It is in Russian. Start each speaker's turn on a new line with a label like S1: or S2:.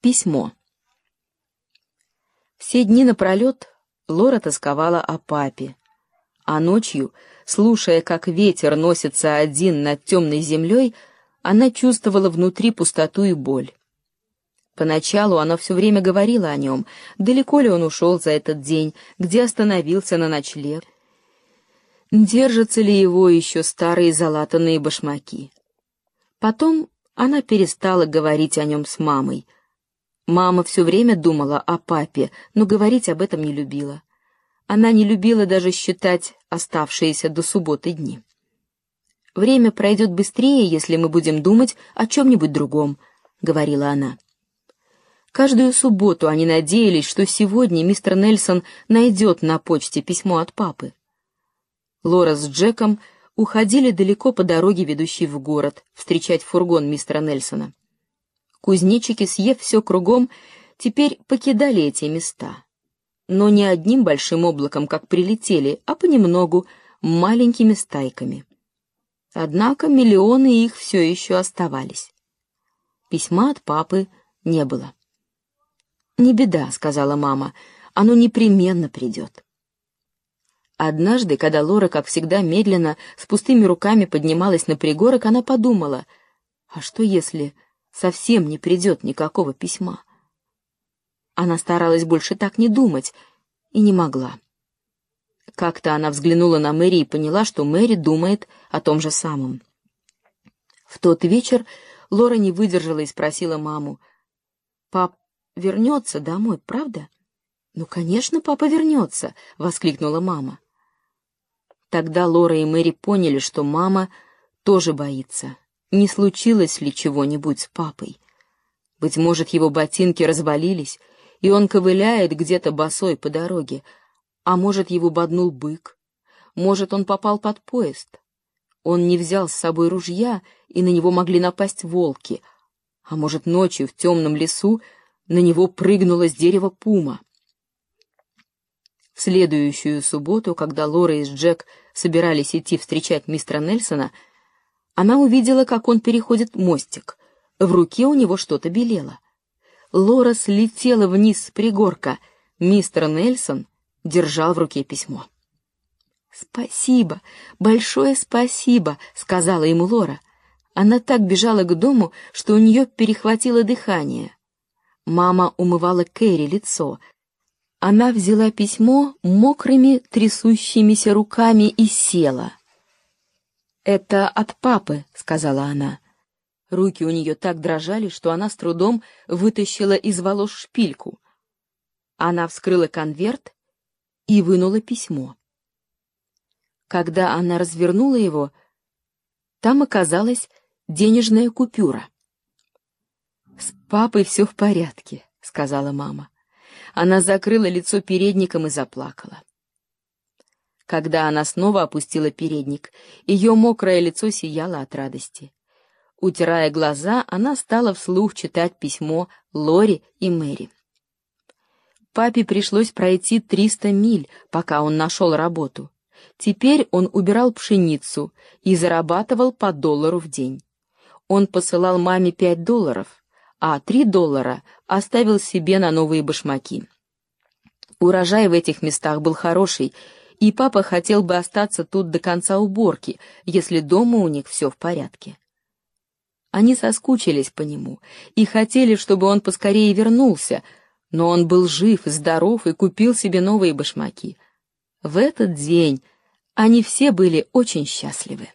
S1: Письмо. Все дни напролет Лора тосковала о папе, а ночью, слушая, как ветер носится один над темной землей, она чувствовала внутри пустоту и боль. Поначалу она все время говорила о нем, далеко ли он ушел за этот день, где остановился на ночлег, держатся ли его еще старые залатанные башмаки. Потом она перестала говорить о нем с мамой — Мама все время думала о папе, но говорить об этом не любила. Она не любила даже считать оставшиеся до субботы дни. «Время пройдет быстрее, если мы будем думать о чем-нибудь другом», — говорила она. Каждую субботу они надеялись, что сегодня мистер Нельсон найдет на почте письмо от папы. Лора с Джеком уходили далеко по дороге, ведущей в город, встречать фургон мистера Нельсона. Кузнечики, съев все кругом, теперь покидали эти места. Но не одним большим облаком, как прилетели, а понемногу, маленькими стайками. Однако миллионы их все еще оставались. Письма от папы не было. «Не беда», — сказала мама, — «оно непременно придет». Однажды, когда Лора, как всегда, медленно, с пустыми руками поднималась на пригорок, она подумала, а что если совсем не придет никакого письма. Она старалась больше так не думать и не могла. Как-то она взглянула на Мэри и поняла, что Мэри думает о том же самом. В тот вечер Лора не выдержала и спросила маму, «Пап вернется домой, правда?» «Ну, конечно, папа вернется!» — воскликнула мама. Тогда Лора и Мэри поняли, что мама тоже боится, не случилось ли чего-нибудь с папой. Быть может, его ботинки развалились, и он ковыляет где-то босой по дороге, а может, его боднул бык, может, он попал под поезд. Он не взял с собой ружья, и на него могли напасть волки, а может, ночью в темном лесу на него прыгнула с дерева пума. В следующую субботу, когда Лора и Джек собирались идти встречать мистера Нельсона, она увидела, как он переходит мостик. В руке у него что-то белело. Лора слетела вниз с пригорка. Мистер Нельсон держал в руке письмо. «Спасибо, большое спасибо», — сказала ему Лора. Она так бежала к дому, что у нее перехватило дыхание. Мама умывала Кэрри лицо. Она взяла письмо мокрыми трясущимися руками и села. «Это от папы», — сказала она. Руки у нее так дрожали, что она с трудом вытащила из волос шпильку. Она вскрыла конверт и вынула письмо. Когда она развернула его, там оказалась денежная купюра. «С папой все в порядке», — сказала мама. Она закрыла лицо передником и заплакала. Когда она снова опустила передник, ее мокрое лицо сияло от радости. Утирая глаза, она стала вслух читать письмо Лори и Мэри. Папе пришлось пройти 300 миль, пока он нашел работу. Теперь он убирал пшеницу и зарабатывал по доллару в день. Он посылал маме 5 долларов, а 3 доллара оставил себе на новые башмаки. Урожай в этих местах был хороший, и папа хотел бы остаться тут до конца уборки, если дома у них все в порядке. Они соскучились по нему и хотели, чтобы он поскорее вернулся, но он был жив, здоров и купил себе новые башмаки. В этот день они все были очень счастливы.